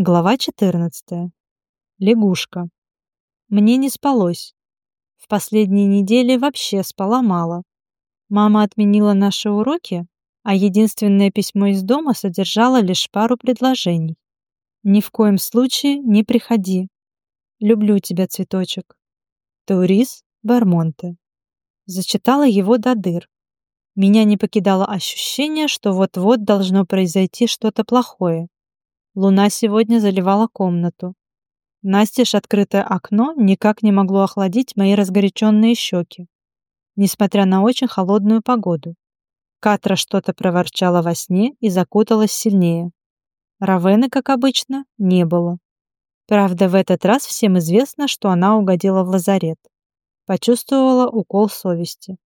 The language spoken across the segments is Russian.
Глава 14. Лягушка. Мне не спалось. В последние недели вообще спала мало. Мама отменила наши уроки, а единственное письмо из дома содержало лишь пару предложений. Ни в коем случае не приходи. Люблю тебя, цветочек. Таурис Бармонте. Зачитала его до дыр. Меня не покидало ощущение, что вот-вот должно произойти что-то плохое. Луна сегодня заливала комнату. Настежь открытое окно никак не могло охладить мои разгоряченные щеки, несмотря на очень холодную погоду. Катра что-то проворчала во сне и закуталась сильнее. Равены, как обычно, не было. Правда, в этот раз всем известно, что она угодила в лазарет. Почувствовала укол совести.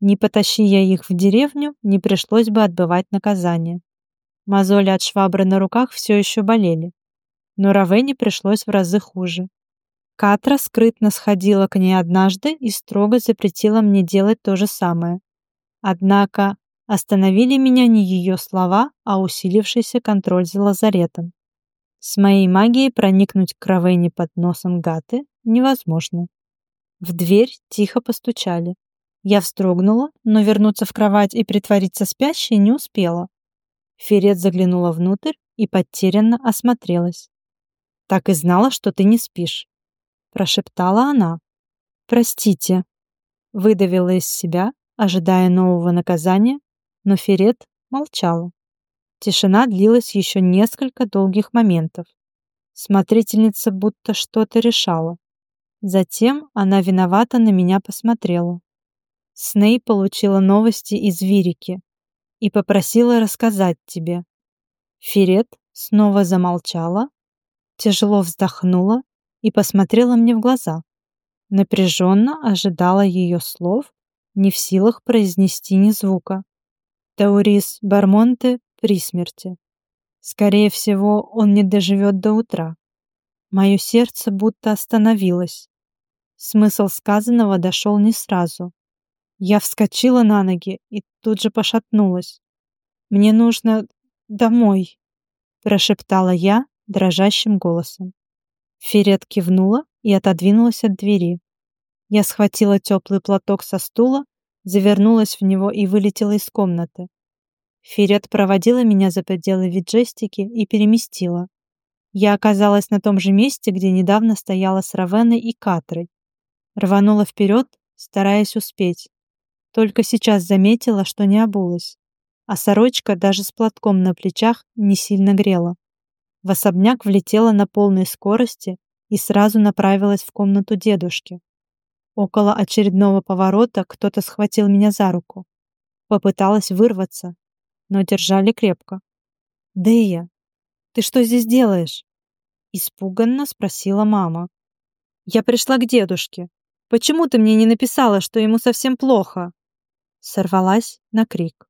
Не потащи я их в деревню, не пришлось бы отбывать наказание. Мозоли от швабры на руках все еще болели. Но Равене пришлось в разы хуже. Катра скрытно сходила к ней однажды и строго запретила мне делать то же самое. Однако остановили меня не ее слова, а усилившийся контроль за лазаретом. С моей магией проникнуть к Равене под носом Гаты невозможно. В дверь тихо постучали. Я вздрогнула, но вернуться в кровать и притвориться спящей не успела. Ферет заглянула внутрь и потерянно осмотрелась. «Так и знала, что ты не спишь», — прошептала она. «Простите», — выдавила из себя, ожидая нового наказания, но Ферет молчала. Тишина длилась еще несколько долгих моментов. Смотрительница будто что-то решала. Затем она виновато на меня посмотрела. Сней получила новости из Вирики, и попросила рассказать тебе». Ферет снова замолчала, тяжело вздохнула и посмотрела мне в глаза. Напряженно ожидала ее слов, не в силах произнести ни звука. Таурис Бармонте при смерти. Скорее всего, он не доживет до утра. Мое сердце будто остановилось. Смысл сказанного дошел не сразу. Я вскочила на ноги и тут же пошатнулась. «Мне нужно домой», — прошептала я дрожащим голосом. Ферет кивнула и отодвинулась от двери. Я схватила теплый платок со стула, завернулась в него и вылетела из комнаты. Ферет проводила меня за пределы виджестики и переместила. Я оказалась на том же месте, где недавно стояла с Равеной и Катрой. Рванула вперед, стараясь успеть. Только сейчас заметила, что не обулась. А сорочка даже с платком на плечах не сильно грела. В особняк влетела на полной скорости и сразу направилась в комнату дедушки. Около очередного поворота кто-то схватил меня за руку. Попыталась вырваться, но держали крепко. «Дэя, ты что здесь делаешь?» Испуганно спросила мама. «Я пришла к дедушке. Почему ты мне не написала, что ему совсем плохо?» Сорвалась на крик.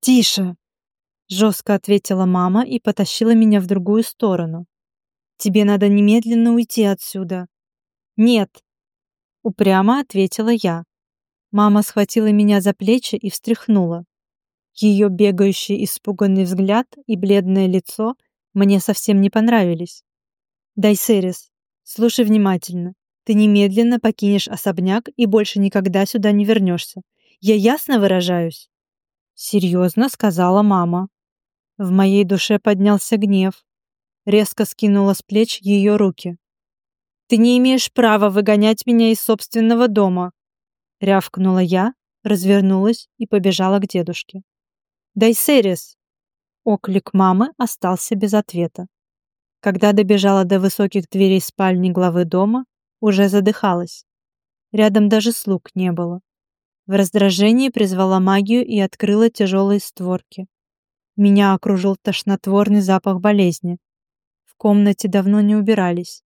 «Тише!» — жестко ответила мама и потащила меня в другую сторону. «Тебе надо немедленно уйти отсюда». «Нет!» — упрямо ответила я. Мама схватила меня за плечи и встряхнула. Ее бегающий испуганный взгляд и бледное лицо мне совсем не понравились. «Дайсерис, слушай внимательно. Ты немедленно покинешь особняк и больше никогда сюда не вернешься. Я ясно выражаюсь?» «Серьезно», — сказала мама. В моей душе поднялся гнев. Резко скинула с плеч ее руки. «Ты не имеешь права выгонять меня из собственного дома!» Рявкнула я, развернулась и побежала к дедушке. «Дайсерис!» Оклик мамы остался без ответа. Когда добежала до высоких дверей спальни главы дома, уже задыхалась. Рядом даже слуг не было. В раздражении призвала магию и открыла тяжелые створки. Меня окружил тошнотворный запах болезни. В комнате давно не убирались.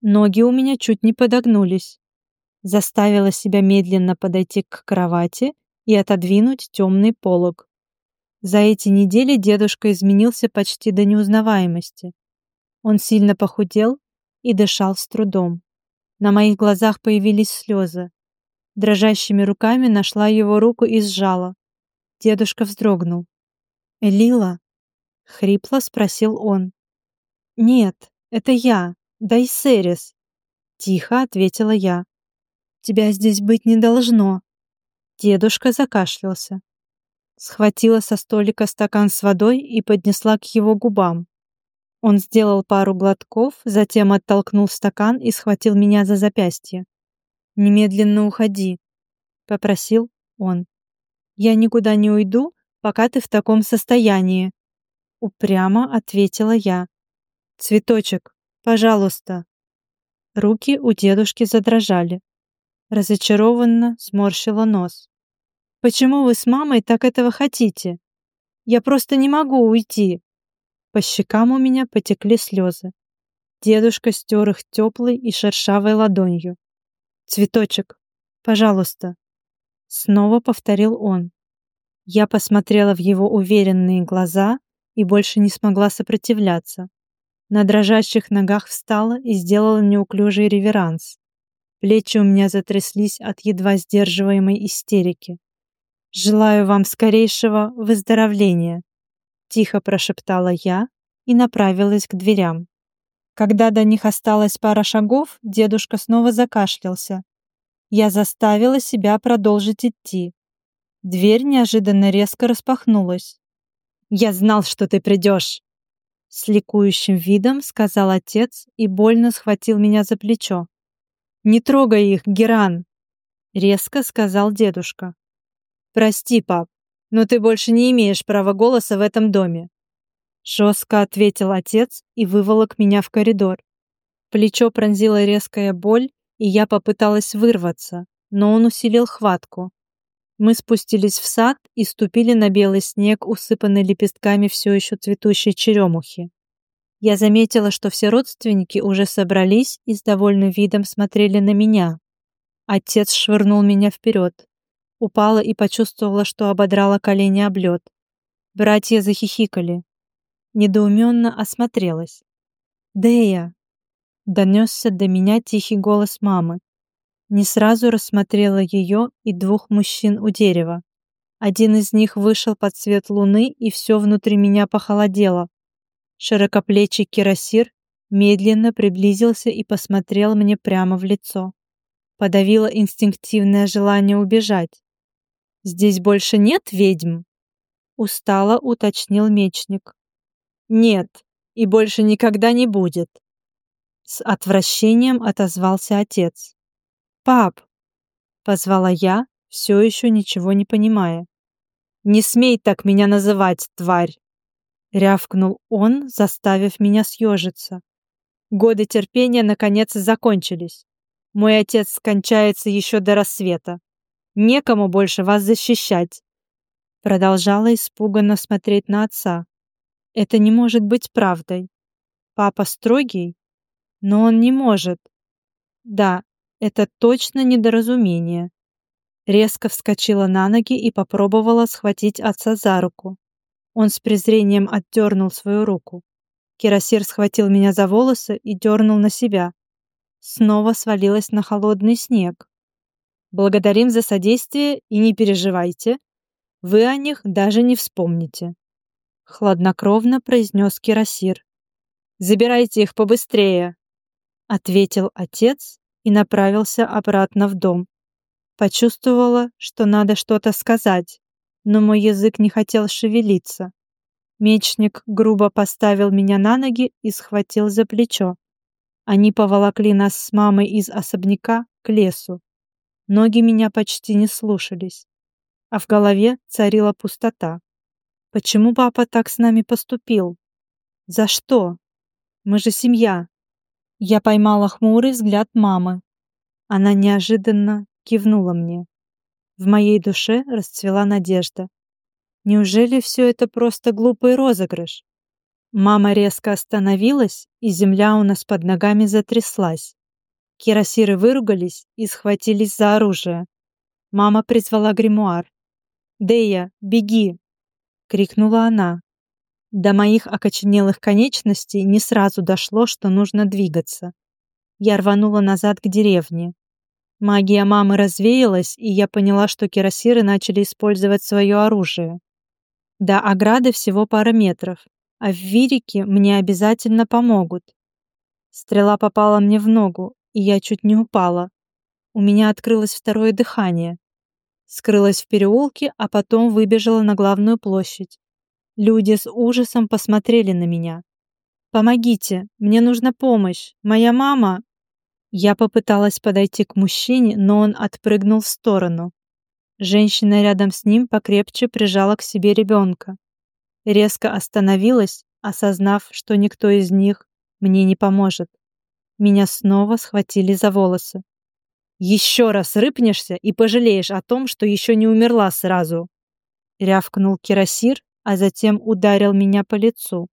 Ноги у меня чуть не подогнулись. Заставила себя медленно подойти к кровати и отодвинуть темный полог. За эти недели дедушка изменился почти до неузнаваемости. Он сильно похудел и дышал с трудом. На моих глазах появились слезы. Дрожащими руками нашла его руку и сжала. Дедушка вздрогнул. «Элила?» — хрипло спросил он. «Нет, это я, Дайсерис», — тихо ответила я. «Тебя здесь быть не должно». Дедушка закашлялся. Схватила со столика стакан с водой и поднесла к его губам. Он сделал пару глотков, затем оттолкнул стакан и схватил меня за запястье. «Немедленно уходи», — попросил он. «Я никуда не уйду, пока ты в таком состоянии», — упрямо ответила я. «Цветочек, пожалуйста». Руки у дедушки задрожали. Разочарованно сморщила нос. «Почему вы с мамой так этого хотите? Я просто не могу уйти». По щекам у меня потекли слезы. Дедушка стер их теплой и шершавой ладонью. «Цветочек, пожалуйста», — снова повторил он. Я посмотрела в его уверенные глаза и больше не смогла сопротивляться. На дрожащих ногах встала и сделала неуклюжий реверанс. Плечи у меня затряслись от едва сдерживаемой истерики. «Желаю вам скорейшего выздоровления», — тихо прошептала я и направилась к дверям. Когда до них осталось пара шагов, дедушка снова закашлялся. Я заставила себя продолжить идти. Дверь неожиданно резко распахнулась. «Я знал, что ты придешь!» С ликующим видом сказал отец и больно схватил меня за плечо. «Не трогай их, Геран!» Резко сказал дедушка. «Прости, пап, но ты больше не имеешь права голоса в этом доме!» Жестко ответил отец и выволок меня в коридор. Плечо пронзила резкая боль, и я попыталась вырваться, но он усилил хватку. Мы спустились в сад и ступили на белый снег, усыпанный лепестками все еще цветущей черемухи. Я заметила, что все родственники уже собрались и с довольным видом смотрели на меня. Отец швырнул меня вперед. Упала и почувствовала, что ободрала колени об лед. Братья захихикали. Недоуменно осмотрелась. «Дея!» Донесся до меня тихий голос мамы. Не сразу рассмотрела ее и двух мужчин у дерева. Один из них вышел под свет луны, и все внутри меня похолодело. Широкоплечий кирасир медленно приблизился и посмотрел мне прямо в лицо. Подавило инстинктивное желание убежать. «Здесь больше нет ведьм?» Устало уточнил мечник. «Нет, и больше никогда не будет», с отвращением отозвался отец. «Пап!» — позвала я, все еще ничего не понимая. «Не смей так меня называть, тварь!» — рявкнул он, заставив меня съежиться. «Годы терпения наконец закончились. Мой отец скончается еще до рассвета. Некому больше вас защищать!» Продолжала испуганно смотреть на отца. «Это не может быть правдой. Папа строгий, но он не может. Да, это точно недоразумение. Резко вскочила на ноги и попробовала схватить отца за руку. Он с презрением отдернул свою руку. Кирасир схватил меня за волосы и дернул на себя. Снова свалилась на холодный снег. Благодарим за содействие и не переживайте. Вы о них даже не вспомните. Хладнокровно произнес Кирасир. Забирайте их побыстрее, ответил отец и направился обратно в дом. Почувствовала, что надо что-то сказать, но мой язык не хотел шевелиться. Мечник грубо поставил меня на ноги и схватил за плечо. Они поволокли нас с мамой из особняка к лесу. Ноги меня почти не слушались, а в голове царила пустота. Почему папа так с нами поступил? За что? Мы же семья. Я поймала хмурый взгляд мамы. Она неожиданно кивнула мне. В моей душе расцвела надежда. Неужели все это просто глупый розыгрыш? Мама резко остановилась, и земля у нас под ногами затряслась. Кирасиры выругались и схватились за оружие. Мама призвала гримуар. «Дея, беги!» — крикнула она. До моих окоченелых конечностей не сразу дошло, что нужно двигаться. Я рванула назад к деревне. Магия мамы развеялась, и я поняла, что кирасиры начали использовать свое оружие. До ограды всего пара метров, а в Вирике мне обязательно помогут. Стрела попала мне в ногу, и я чуть не упала. У меня открылось второе дыхание. Скрылась в переулке, а потом выбежала на главную площадь. Люди с ужасом посмотрели на меня. «Помогите, мне нужна помощь. Моя мама...» Я попыталась подойти к мужчине, но он отпрыгнул в сторону. Женщина рядом с ним покрепче прижала к себе ребенка. Резко остановилась, осознав, что никто из них мне не поможет. Меня снова схватили за волосы. «Еще раз рыпнешься и пожалеешь о том, что еще не умерла сразу!» Рявкнул кирасир, а затем ударил меня по лицу.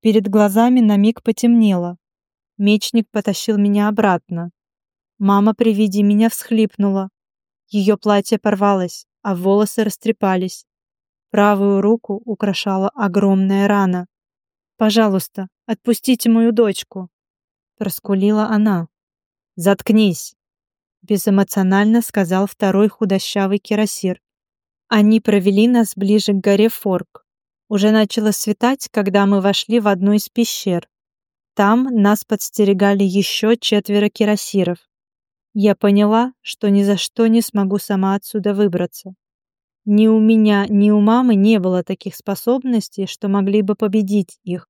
Перед глазами на миг потемнело. Мечник потащил меня обратно. Мама при виде меня всхлипнула. Ее платье порвалось, а волосы растрепались. Правую руку украшала огромная рана. «Пожалуйста, отпустите мою дочку!» Проскулила она. «Заткнись!» Безэмоционально сказал второй худощавый кирасир. Они провели нас ближе к горе Форк. Уже начало светать, когда мы вошли в одну из пещер. Там нас подстерегали еще четверо кирасиров. Я поняла, что ни за что не смогу сама отсюда выбраться. Ни у меня, ни у мамы не было таких способностей, что могли бы победить их.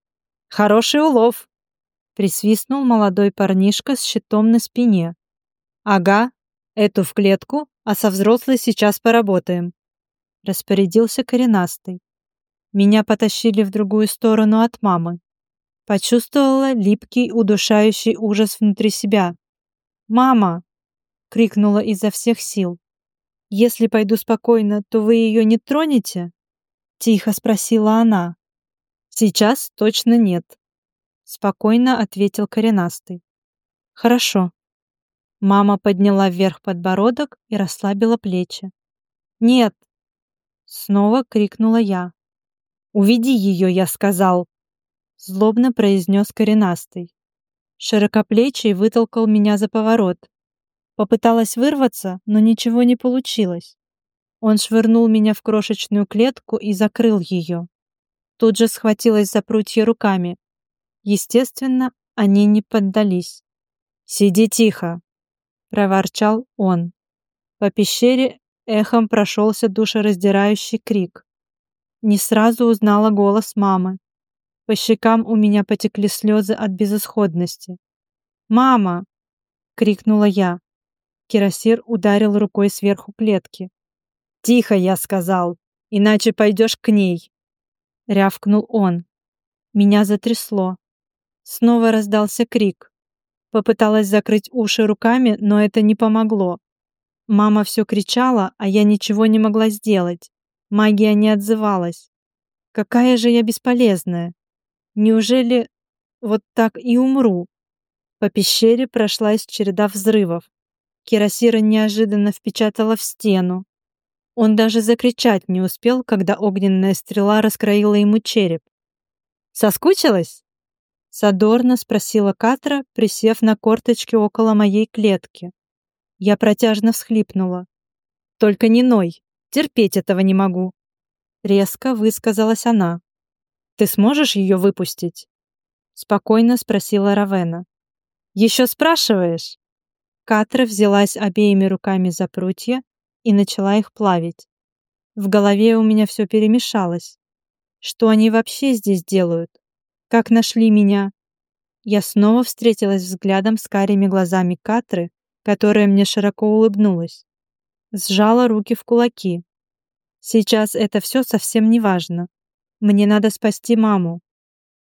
«Хороший улов!» — присвистнул молодой парнишка с щитом на спине. «Ага, эту в клетку, а со взрослой сейчас поработаем», — распорядился коренастый. Меня потащили в другую сторону от мамы. Почувствовала липкий, удушающий ужас внутри себя. «Мама!» крикнула изо всех сил. «Если пойду спокойно, то вы ее не тронете?» Тихо спросила она. «Сейчас точно нет», — спокойно ответил коренастый. «Хорошо». Мама подняла вверх подбородок и расслабила плечи. «Нет!» — снова крикнула я. «Уведи ее, я сказал!» Злобно произнес коренастый. Широкоплечий вытолкал меня за поворот, Попыталась вырваться, но ничего не получилось. Он швырнул меня в крошечную клетку и закрыл ее. Тут же схватилась за прутья руками. Естественно, они не поддались. «Сиди тихо!» — проворчал он. По пещере эхом прошелся душераздирающий крик. Не сразу узнала голос мамы. По щекам у меня потекли слезы от безысходности. «Мама!» — крикнула я. Кирасир ударил рукой сверху клетки. «Тихо, я сказал, иначе пойдешь к ней!» Рявкнул он. Меня затрясло. Снова раздался крик. Попыталась закрыть уши руками, но это не помогло. Мама все кричала, а я ничего не могла сделать. Магия не отзывалась. Какая же я бесполезная. Неужели вот так и умру? По пещере прошлась череда взрывов. Кирасира неожиданно впечатала в стену. Он даже закричать не успел, когда огненная стрела раскроила ему череп. «Соскучилась?» Садорно спросила Катра, присев на корточки около моей клетки. Я протяжно всхлипнула. «Только не ной, терпеть этого не могу!» Резко высказалась она. «Ты сможешь ее выпустить?» Спокойно спросила Равена. «Еще спрашиваешь?» Катра взялась обеими руками за прутья и начала их плавить. В голове у меня все перемешалось. Что они вообще здесь делают? Как нашли меня? Я снова встретилась взглядом с карими глазами Катры, которая мне широко улыбнулась. Сжала руки в кулаки. Сейчас это все совсем не важно. Мне надо спасти маму.